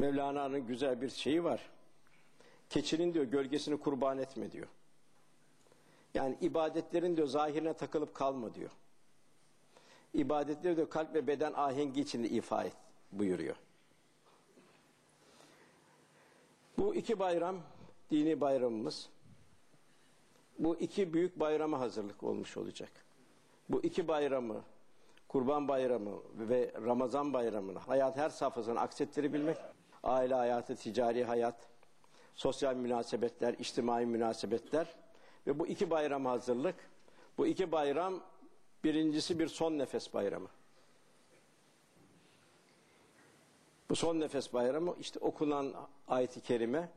Mevlana'nın güzel bir şeyi var. Keçinin diyor gölgesini kurban etme diyor. Yani ibadetlerin diyor zahirine takılıp kalma diyor. İbadetleri diyor kalp ve beden ahengi içinde ifa et buyuruyor. Bu iki bayram dini bayramımız. Bu iki büyük bayrama hazırlık olmuş olacak. Bu iki bayramı Kurban Bayramı ve Ramazan Bayramı'nı hayat her safhasını aksettirebilmek, aile hayatı, ticari hayat, sosyal münasebetler, içtimai münasebetler ve bu iki bayram hazırlık. Bu iki bayram birincisi bir son nefes bayramı. Bu son nefes bayramı işte okunan ayet-i kerime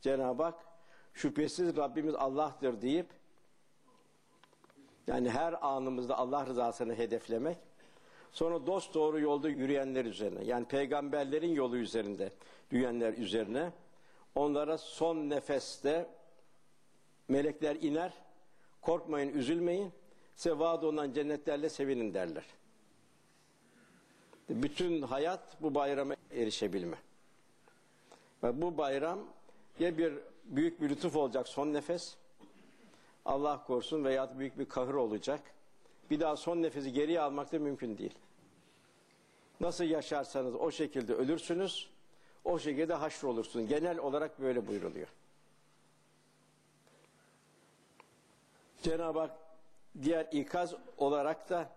Cenab-ı Hak şüphesiz Rabbimiz Allah'tır deyip yani her anımızda Allah rızasını hedeflemek Sonra dost doğru yolda yürüyenler üzerine yani peygamberlerin yolu üzerinde yürüyenler üzerine onlara son nefeste melekler iner korkmayın üzülmeyin size olunan cennetlerle sevinin derler. Bütün hayat bu bayrama erişebilme. Ve bu bayram ya bir büyük bir lütuf olacak son nefes Allah korusun veya büyük bir kahır olacak bir daha son nefesi geriye almak da mümkün değil. Nasıl yaşarsanız o şekilde ölürsünüz, o şekilde haşr olursunuz. Genel olarak böyle buyuruluyor. Cenab-ı Hak diğer ikaz olarak da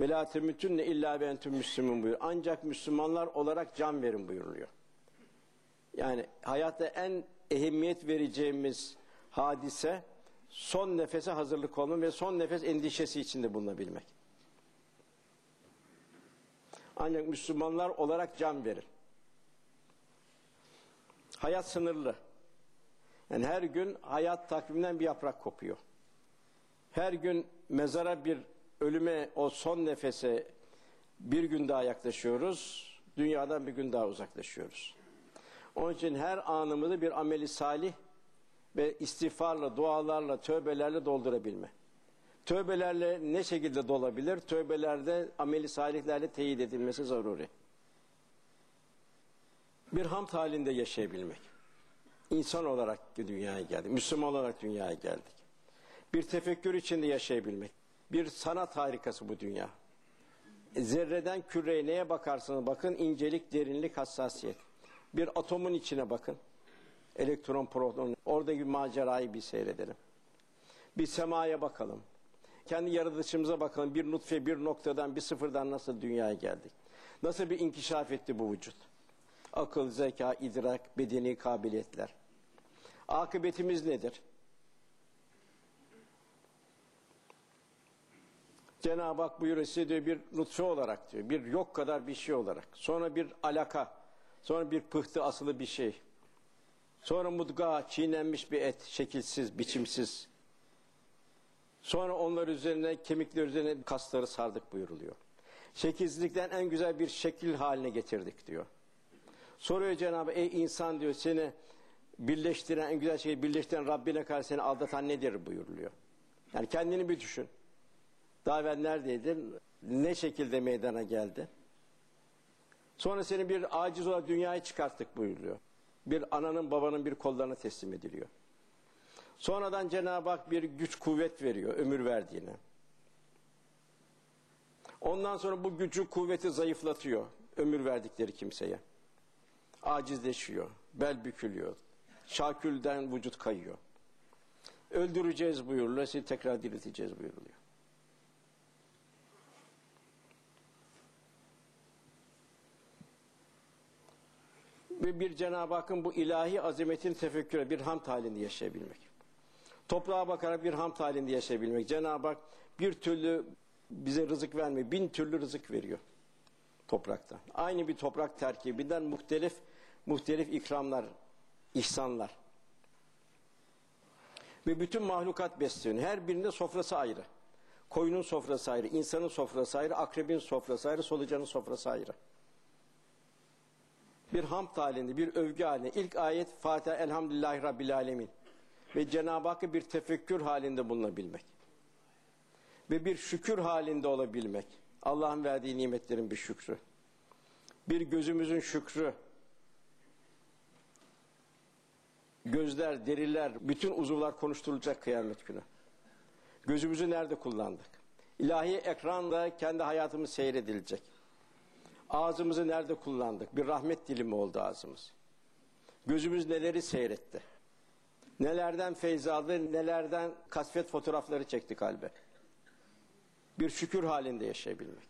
Velatü mütünne illa bentüm müslümün buyur. Ancak Müslümanlar olarak can verin buyuruluyor. Yani hayatta en ehemmiyet vereceğimiz hadise son nefese hazırlık olma ve son nefes endişesi içinde bulunabilmek. Ancak Müslümanlar olarak can verir. Hayat sınırlı. Yani her gün hayat takviminden bir yaprak kopuyor. Her gün mezara bir ölüme o son nefese bir gün daha yaklaşıyoruz. Dünyadan bir gün daha uzaklaşıyoruz. Onun için her anımızı bir ameli salih ve istiğfarla, dualarla, tövbelerle doldurabilme. Tövbelerle ne şekilde dolabilir? Tövbelerde ameli salihlerle teyit edilmesi zaruri. Bir hamd halinde yaşayabilmek. İnsan olarak dünyaya geldik. Müslüman olarak dünyaya geldik. Bir tefekkür içinde yaşayabilmek. Bir sanat harikası bu dünya. Zerreden küreye neye bakarsanız bakın incelik, derinlik, hassasiyet. Bir atomun içine bakın elektron, proton, oradaki macerayı bir seyredelim. Bir semaya bakalım. Kendi yaratılışımıza bakalım. Bir nutfe, bir noktadan, bir sıfırdan nasıl dünyaya geldik? Nasıl bir inkişaf etti bu vücut? Akıl, zeka, idrak, bedeni kabiliyetler. Akıbetimiz nedir? Cenab-ı Hak buyuruyor size diyor bir nutfe olarak diyor. Bir yok kadar bir şey olarak. Sonra bir alaka. Sonra bir pıhtı asılı bir şey. Sonra mudga çiğnenmiş bir et, şekilsiz, biçimsiz. Sonra onlar üzerine, kemikler üzerine kasları sardık buyuruluyor. Şekilsizlikten en güzel bir şekil haline getirdik diyor. Soruyor Cenab-ı ey insan diyor seni birleştiren, en güzel şeyi birleştiren Rabbine karşı seni aldatan nedir buyuruluyor. Yani kendini bir düşün. Daha evvel neredeydin? Ne şekilde meydana geldi? Sonra seni bir aciz olarak dünyaya çıkarttık buyuruluyor bir ananın babanın bir kollarına teslim ediliyor. Sonradan Cenab-ı Hak bir güç kuvvet veriyor ömür verdiğine. Ondan sonra bu gücü kuvveti zayıflatıyor ömür verdikleri kimseye. Acizleşiyor, bel bükülüyor, şakülden vücut kayıyor. Öldüreceğiz buyuruluyor, sizi tekrar dirilteceğiz buyuruluyor. Ve bir Cenab-ı Hakk'ın bu ilahi azametin tefekküre bir hamd halinde yaşayabilmek. Toprağa bakarak bir hamd halinde yaşayabilmek. Cenab-ı Hak bir türlü bize rızık vermiyor. Bin türlü rızık veriyor toprakta. Aynı bir toprak terkibinden muhtelif muhtelif ikramlar, ihsanlar. Ve bütün mahlukat besleniyor. Her birinde sofrası ayrı. Koyunun sofrası ayrı, insanın sofrası ayrı, akrebin sofrası ayrı, solucanın sofrası ayrı bir hamd halinde, bir övgü halinde. İlk ayet Fatiha Elhamdülillahi Rabbil Alemin. Ve Cenab-ı Hakk'ı bir tefekkür halinde bulunabilmek. Ve bir şükür halinde olabilmek. Allah'ın verdiği nimetlerin bir şükrü. Bir gözümüzün şükrü. gözler, deriler, bütün uzuvlar konuşturulacak kıyamet günü. Gözümüzü nerede kullandık? İlahi ekranda kendi hayatımız seyredilecek. Ağzımızı nerede kullandık? Bir rahmet dilimi oldu ağzımız. Gözümüz neleri seyretti? Nelerden feyz aldı, nelerden kasvet fotoğrafları çekti kalbe. Bir şükür halinde yaşayabilmek.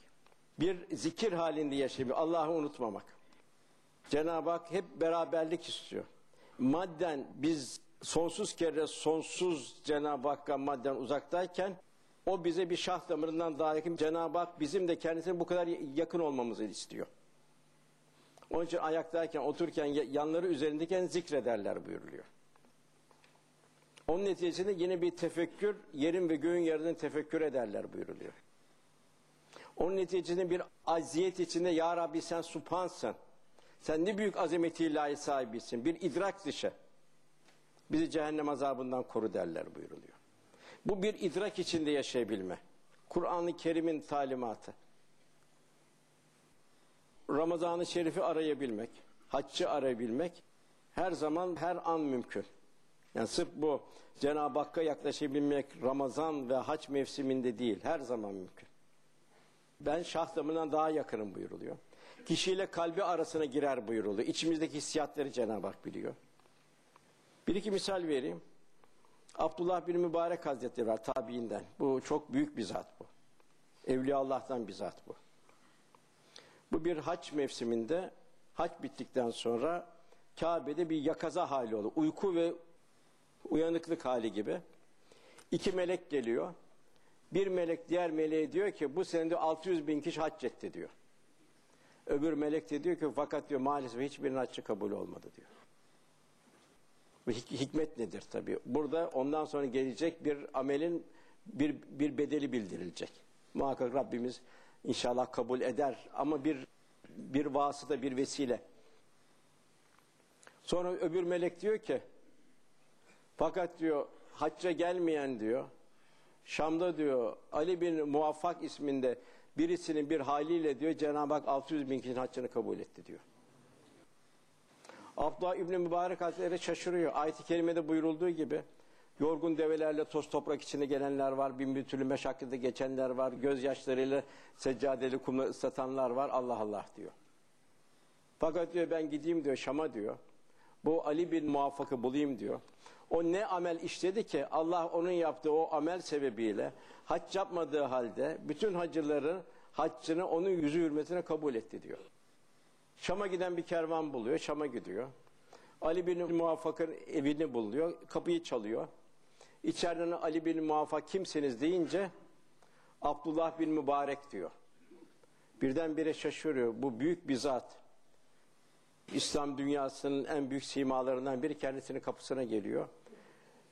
Bir zikir halinde yaşayabilmek. Allah'ı unutmamak. Cenab-ı Hak hep beraberlik istiyor. Madden biz sonsuz kere sonsuz Cenab-ı Hakk'a madden uzaktayken o bize bir şah damarından daha yakın. Cenab-ı Hak bizim de kendisine bu kadar yakın olmamızı istiyor. Onun için ayaktayken, otururken, yanları üzerindeyken zikrederler buyuruluyor. Onun neticesinde yine bir tefekkür, yerin ve göğün yerinin tefekkür ederler buyuruluyor. Onun neticesinde bir aziyet içinde Ya Rabbi sen supansın. Sen ne büyük azameti ilahi sahibisin. Bir idrak dışı. Bizi cehennem azabından koru derler buyuruluyor. Bu bir idrak içinde yaşayabilme. Kur'an-ı Kerim'in talimatı. Ramazan-ı Şerif'i arayabilmek, haccı arayabilmek her zaman her an mümkün. Yani sırf bu Cenab-ı Hakk'a yaklaşabilmek Ramazan ve hac mevsiminde değil, her zaman mümkün. Ben şah damından daha yakınım buyuruluyor. Kişiyle kalbi arasına girer buyuruluyor. İçimizdeki hissiyatları Cenab-ı Hak biliyor. Bir iki misal vereyim. Abdullah bin Mübarek Hazretleri var tabiinden. Bu çok büyük bir zat bu. Evliya Allah'tan bir zat bu. Bu bir haç mevsiminde haç bittikten sonra Kabe'de bir yakaza hali olur. Uyku ve uyanıklık hali gibi. İki melek geliyor. Bir melek diğer meleğe diyor ki bu senede 600 bin kişi hac etti diyor. Öbür melek de diyor ki fakat diyor maalesef hiçbirinin haccı kabul olmadı diyor. Bu hikmet nedir tabi? Burada ondan sonra gelecek bir amelin bir, bir bedeli bildirilecek. Muhakkak Rabbimiz inşallah kabul eder ama bir bir vasıta bir vesile. Sonra öbür melek diyor ki fakat diyor hacca gelmeyen diyor Şam'da diyor Ali bin Muvaffak isminde birisinin bir haliyle diyor Cenab-ı Hak 600 bin kişinin haccını kabul etti diyor. Abdullah İbni Mübarek Hazretleri şaşırıyor. Ayet-i Kerime'de buyurulduğu gibi yorgun develerle toz toprak içinde gelenler var, bin bir türlü meşakkate geçenler var, gözyaşlarıyla seccadeli kumla ıslatanlar var, Allah Allah diyor. Fakat diyor ben gideyim diyor Şam'a diyor. Bu Ali bin Muvaffak'ı bulayım diyor. O ne amel işledi ki Allah onun yaptığı o amel sebebiyle hac yapmadığı halde bütün hacıların haccını onun yüzü hürmetine kabul etti diyor. Şam'a giden bir kervan buluyor, Şam'a gidiyor. Ali bin Muvaffak'ın evini buluyor, kapıyı çalıyor. İçeriden Ali bin Muvaffak kimsiniz deyince Abdullah bin Mübarek diyor. Birdenbire şaşırıyor. Bu büyük bir zat. İslam dünyasının en büyük simalarından biri kendisinin kapısına geliyor.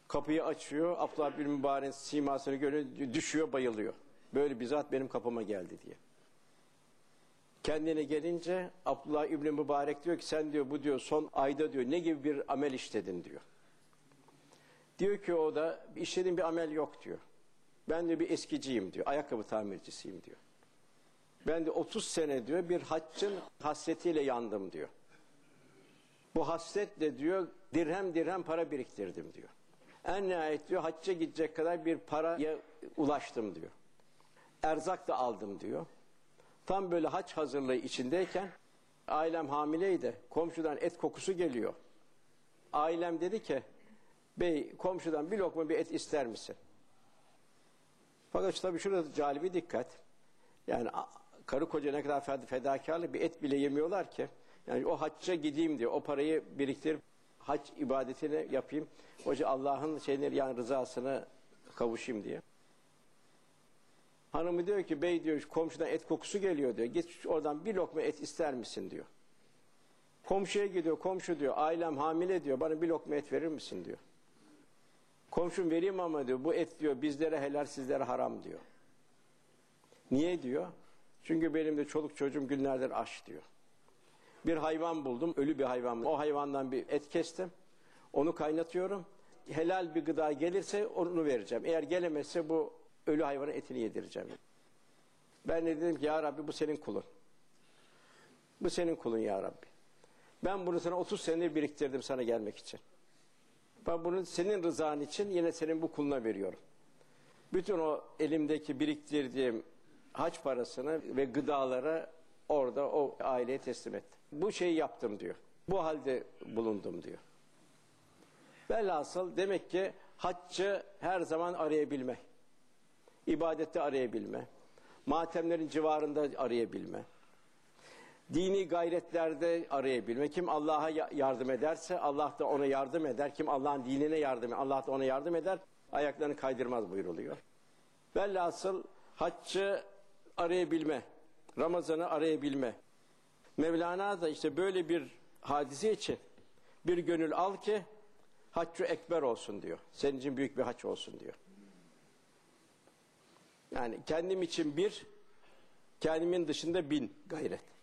Kapıyı açıyor, Abdullah bin Mübarek'in simasını görüyor, düşüyor, bayılıyor. Böyle bir zat benim kapıma geldi diye. Kendine gelince Abdullah İbni Mübarek diyor ki sen diyor bu diyor son ayda diyor ne gibi bir amel işledin diyor. Diyor ki o da işlediğim bir amel yok diyor. Ben de bir eskiciyim diyor. Ayakkabı tamircisiyim diyor. Ben de 30 sene diyor bir haccın hasretiyle yandım diyor. Bu hasretle diyor dirhem dirhem para biriktirdim diyor. En nihayet diyor hacca gidecek kadar bir paraya ulaştım diyor. Erzak da aldım diyor. Tam böyle haç hazırlığı içindeyken ailem hamileydi. Komşudan et kokusu geliyor. Ailem dedi ki bey komşudan bir lokma bir et ister misin? Fakat tabii şurada calibi dikkat. Yani karı koca ne kadar fedakarlı bir et bile yemiyorlar ki. Yani o hacca gideyim diye o parayı biriktirip hac ibadetini yapayım. Hoca Allah'ın şeyleri yani rızasını kavuşayım diye. Hanımı diyor ki bey diyor komşudan et kokusu geliyor diyor. Git oradan bir lokma et ister misin diyor. Komşuya gidiyor komşu diyor ailem hamile diyor bana bir lokma et verir misin diyor. Komşum vereyim ama diyor bu et diyor bizlere helal sizlere haram diyor. Niye diyor? Çünkü benim de çoluk çocuğum günlerdir aç diyor. Bir hayvan buldum ölü bir hayvan. O hayvandan bir et kestim. Onu kaynatıyorum. Helal bir gıda gelirse onu vereceğim. Eğer gelemezse bu ölü hayvanın etini yedireceğim. Ben de dedim ki ya Rabbi bu senin kulun. Bu senin kulun ya Rabbi. Ben bunu sana 30 senedir biriktirdim sana gelmek için. Ben bunu senin rızan için yine senin bu kuluna veriyorum. Bütün o elimdeki biriktirdiğim haç parasını ve gıdalara orada o aileye teslim ettim. Bu şeyi yaptım diyor. Bu halde bulundum diyor. Velhasıl demek ki haccı her zaman arayabilme. İbadette arayabilme. Matemlerin civarında arayabilme. Dini gayretlerde arayabilme. Kim Allah'a ya- yardım ederse Allah da ona yardım eder. Kim Allah'ın dinine yardım eder, Allah da ona yardım eder. Ayaklarını kaydırmaz buyuruluyor. Velhasıl haccı arayabilme. Ramazan'ı arayabilme. Mevlana da işte böyle bir hadise için bir gönül al ki haccı ekber olsun diyor. Senin için büyük bir haç olsun diyor. Yani kendim için bir, kendimin dışında bin gayret.